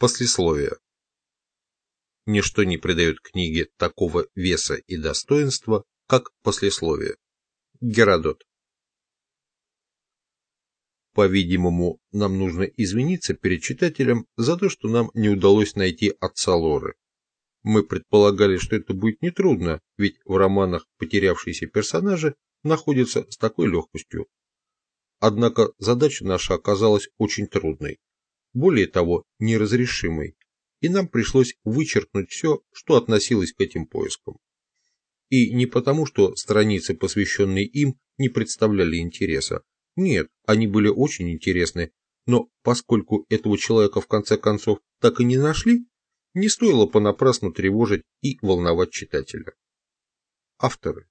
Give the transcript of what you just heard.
Послесловие. Ничто не придает книге такого веса и достоинства, как послесловие. Геродот. По-видимому, нам нужно извиниться перед читателем за то, что нам не удалось найти отца Лоры. Мы предполагали, что это будет нетрудно, ведь в романах потерявшиеся персонажи находятся с такой легкостью. Однако задача наша оказалась очень трудной, более того, неразрешимой, и нам пришлось вычеркнуть все, что относилось к этим поискам. И не потому, что страницы, посвященные им, не представляли интереса. Нет, они были очень интересны, но поскольку этого человека в конце концов так и не нашли, не стоило понапрасну тревожить и волновать читателя. Авторы.